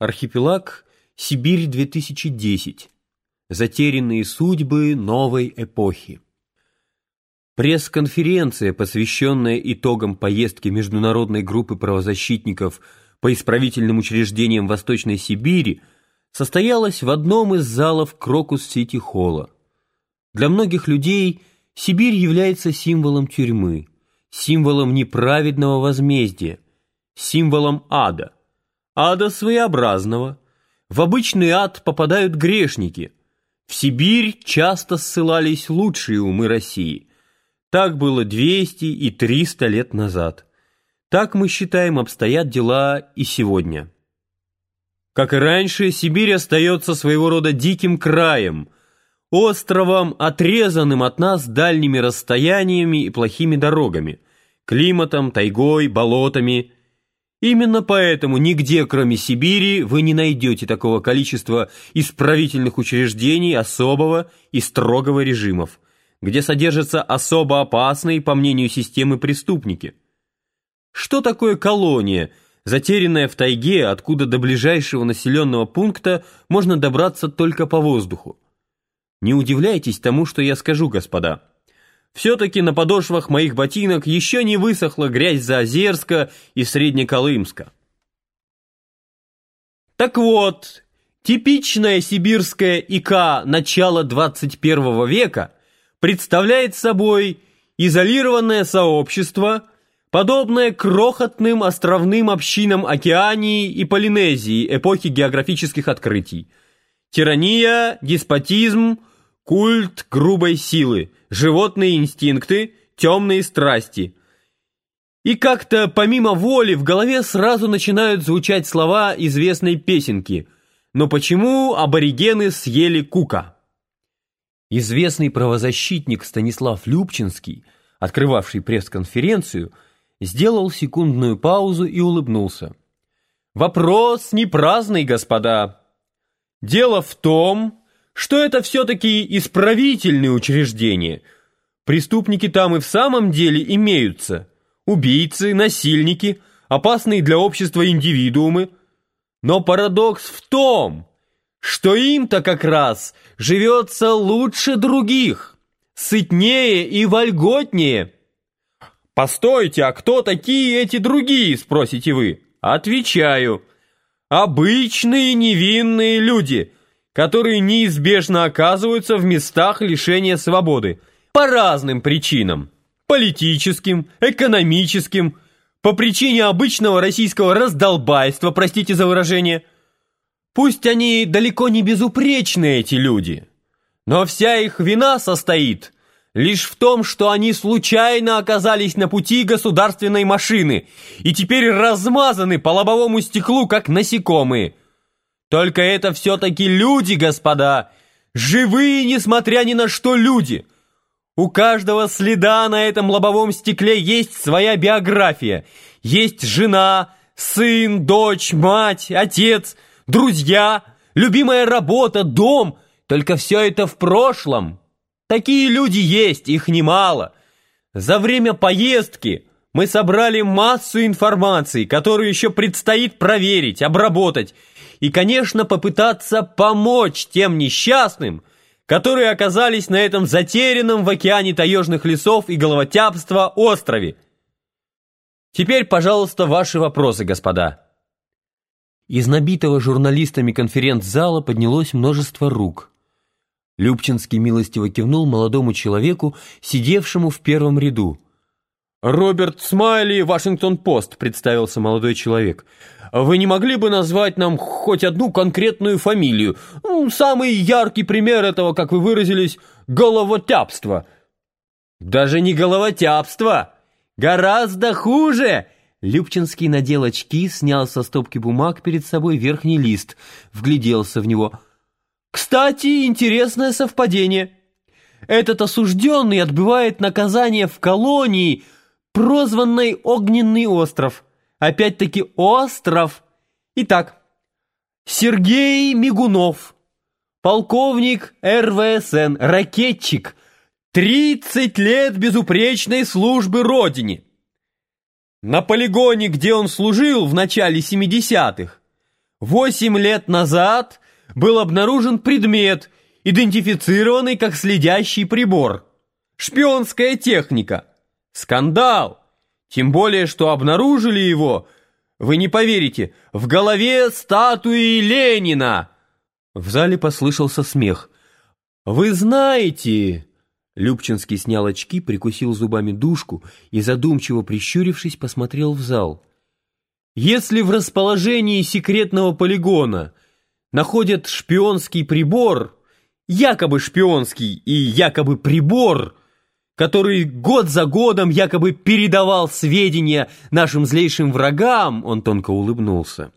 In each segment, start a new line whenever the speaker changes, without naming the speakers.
Архипелаг Сибирь 2010. Затерянные судьбы новой эпохи. Пресс-конференция, посвященная итогам поездки международной группы правозащитников по исправительным учреждениям Восточной Сибири, состоялась в одном из залов Крокус-Сити-Холла. Для многих людей Сибирь является символом тюрьмы, символом неправедного возмездия, символом ада – ада своеобразного. В обычный ад попадают грешники. В Сибирь часто ссылались лучшие умы России. Так было 200 и 300 лет назад. Так, мы считаем, обстоят дела и сегодня. Как и раньше, Сибирь остается своего рода диким краем, островом, отрезанным от нас дальними расстояниями и плохими дорогами, климатом, тайгой, болотами – Именно поэтому нигде, кроме Сибири, вы не найдете такого количества исправительных учреждений особого и строгого режимов, где содержатся особо опасные, по мнению системы, преступники. Что такое колония, затерянная в тайге, откуда до ближайшего населенного пункта можно добраться только по воздуху? Не удивляйтесь тому, что я скажу, господа. Все-таки на подошвах моих ботинок еще не высохла грязь Заозерска и Среднеколымска. Так вот, типичная сибирская ИК начала 21 века представляет собой изолированное сообщество, подобное крохотным островным общинам Океании и Полинезии эпохи географических открытий. Тирания, деспотизм – Культ грубой силы, животные инстинкты, темные страсти. И как-то помимо воли в голове сразу начинают звучать слова известной песенки «Но почему аборигены съели кука?» Известный правозащитник Станислав Любчинский, открывавший пресс-конференцию, сделал секундную паузу и улыбнулся. «Вопрос не праздный, господа. Дело в том, что это все-таки исправительные учреждения. Преступники там и в самом деле имеются. Убийцы, насильники, опасные для общества индивидуумы. Но парадокс в том, что им-то как раз живется лучше других, сытнее и вольготнее. «Постойте, а кто такие эти другие?» – спросите вы. Отвечаю. Обычные невинные люди – которые неизбежно оказываются в местах лишения свободы по разным причинам. Политическим, экономическим, по причине обычного российского раздолбайства, простите за выражение. Пусть они далеко не безупречны, эти люди, но вся их вина состоит лишь в том, что они случайно оказались на пути государственной машины и теперь размазаны по лобовому стеклу, как насекомые – только это все-таки люди, господа! Живые, несмотря ни на что, люди! У каждого следа на этом лобовом стекле есть своя биография. Есть жена, сын, дочь, мать, отец, друзья, любимая работа, дом. Только все это в прошлом. Такие люди есть, их немало. За время поездки мы собрали массу информации, которую еще предстоит проверить, обработать, и, конечно, попытаться помочь тем несчастным, которые оказались на этом затерянном в океане таежных лесов и головотяпства острове. Теперь, пожалуйста, ваши вопросы, господа. Из набитого журналистами конференц-зала поднялось множество рук. Любчинский милостиво кивнул молодому человеку, сидевшему в первом ряду. «Роберт Смайли, Вашингтон-Пост», — представился молодой человек. «Вы не могли бы назвать нам хоть одну конкретную фамилию? Ну, самый яркий пример этого, как вы выразились, головотяпства». «Даже не головотяпство! Гораздо хуже!» Любчинский надел очки, снял со стопки бумаг перед собой верхний лист, вгляделся в него. «Кстати, интересное совпадение. Этот осужденный отбывает наказание в колонии, прозванный Огненный остров. Опять-таки остров. Итак, Сергей Мигунов, полковник РВСН, ракетчик, 30 лет безупречной службы Родине. На полигоне, где он служил в начале 70-х, Восемь лет назад был обнаружен предмет, идентифицированный как следящий прибор. Шпионская техника. Скандал. Тем более, что обнаружили его, вы не поверите, в голове статуи Ленина. В зале послышался смех. «Вы знаете...» Любчинский снял очки, прикусил зубами дужку и, задумчиво прищурившись, посмотрел в зал. «Если в расположении секретного полигона находят шпионский прибор, якобы шпионский и якобы прибор, который год за годом якобы передавал сведения нашим злейшим врагам, он тонко улыбнулся.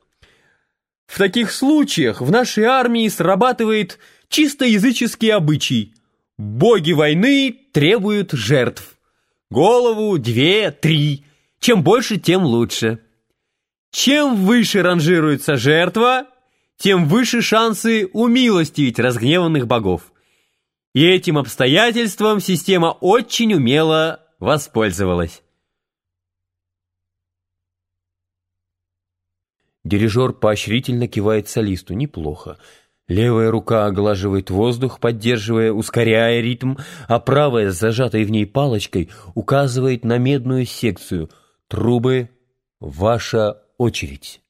В таких случаях в нашей армии срабатывает чисто языческий обычай. Боги войны требуют жертв. Голову, две, три. Чем больше, тем лучше. Чем выше ранжируется жертва, тем выше шансы умилостивить разгневанных богов. И этим обстоятельством система очень умело воспользовалась. Дирижер поощрительно кивает солисту. Неплохо. Левая рука оглаживает воздух, поддерживая, ускоряя ритм, а правая, с зажатой в ней палочкой, указывает на медную секцию. Трубы, ваша очередь.